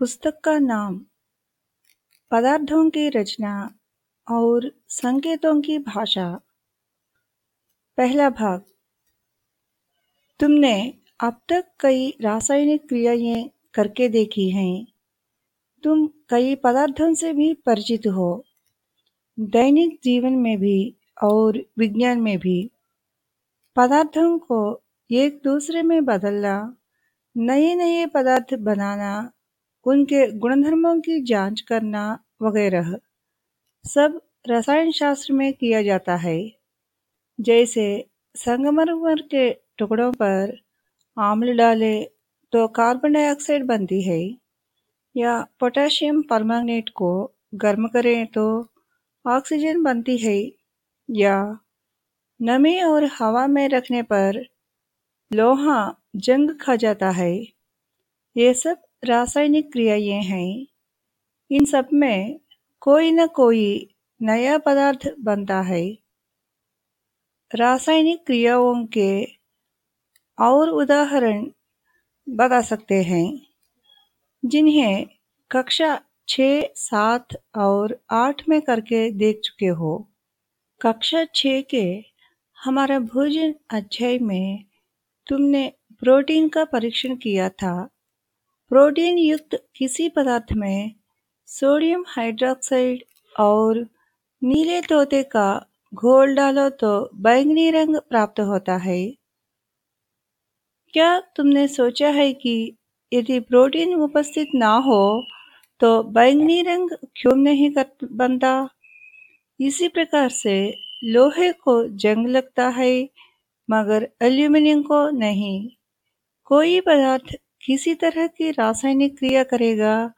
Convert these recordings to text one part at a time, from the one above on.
पुस्तक का नाम, पदार्थों की रचना और संकेतों की भाषा। पहला भाग, तुमने अब तक कई रासायनिक क्रियाएँ करके देखी हैं। तुम कई पदार्थों से भी परिचित हो, दैनिक जीवन में भी और विज्ञान में भी। पदार्थों को एक दूसरे में बदलना नए नए पदार्थ बनाना उनके गुणधर्मों की जाँच करना वगैरह सब रसायन शास्त्र में किया जाता है। जैसे संगमरमर के टुकड़ों पर आम्ल डाले तो कार्बन डाइऑक्साइड बनती है या पोटेशियम परमैंगनेट को गर्म करें तो ऑक्सीजन बनती है या नमी और हवा में रखने पर लोहा जंग खा जाता है। ये सब रासायनिक क्रियाएँ हैं। इन सब में कोई न कोई नया पदार्थ बनता है। रासायनिक क्रियाओं के और उदाहरण बता सकते हैं, जिन्हें कक्षा छ सात और आठ में करके देख चुके हो। कक्षा छ के हमारा भोजन अध्याय में तुमने प्रोटीन का परीक्षण किया था। प्रोटीन युक्त किसी पदार्थ में सोडियम हाइड्रोक्साइड और नीले तोते का घोल डालो तो बैंगनी रंग प्राप्त होता है। क्या तुमने सोचा है कि यदि प्रोटीन उपस्थित ना हो तो बैंगनी रंग क्यों नहीं कर बनता? इसी प्रकार से लोहे को जंग लगता है, मगर एल्यूमिनियम को नहीं। कोई पदार्थ किसी तरह की रासायनिक क्रिया करेगा,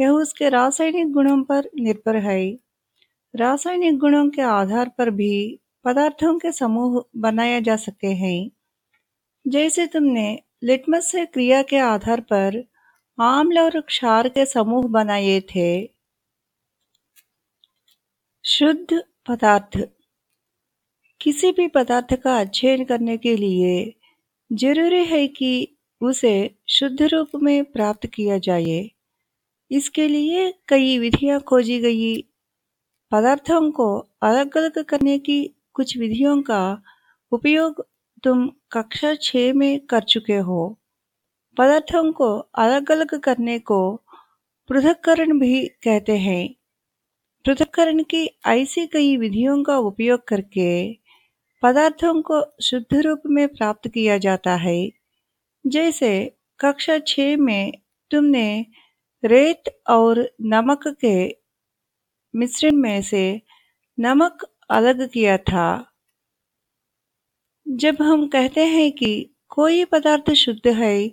यह उसके रासायनिक गुणों पर निर्भर है। रासायनिक गुणों के आधार पर भी पदार्थों के समूह बनाया जा सकते हैं। जैसे तुमने लिटमस से क्रिया के आधार पर आम्ल और क्षार के समूह बनाए थे। शुद्ध पदार्थ। किसी भी पदार्थ का अध्ययन करने के लिए ज़रूरी है कि उसे शुद्ध रूप में प्राप्त किया जाए। इसके लिए कई विधियाँ खोजी गई। पदार्थों को अलग अलग करने की कुछ विधियों का उपयोग तुम कक्षा छ में कर चुके हो। पदार्थों को अलग अलग करने को पृथककरण भी कहते हैं। पृथककरण की ऐसी कई विधियों का उपयोग करके पदार्थों को शुद्ध रूप में प्राप्त किया जाता है। जैसे कक्षा छ में तुमने रेत और नमक के मिश्रण में से नमक अलग किया था। जब हम कहते हैं कि कोई पदार्थ शुद्ध है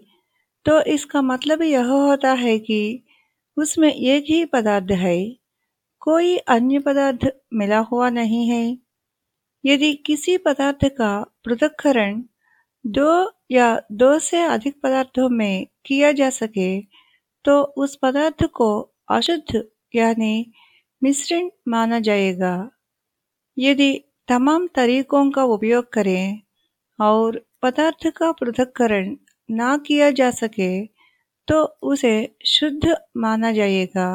तो इसका मतलब यह होता है कि उसमें एक ही पदार्थ है। कोई अन्य पदार्थ मिला हुआ नहीं है। यदि किसी पदार्थ का पृथक्करण दो या दो से अधिक पदार्थों में किया जा सके तो उस पदार्थ को अशुद्ध यानी मिश्रण माना जाएगा। यदि तमाम तरीकों का उपयोग करें और पदार्थ का पृथक्करण ना किया जा सके तो उसे शुद्ध माना जाएगा।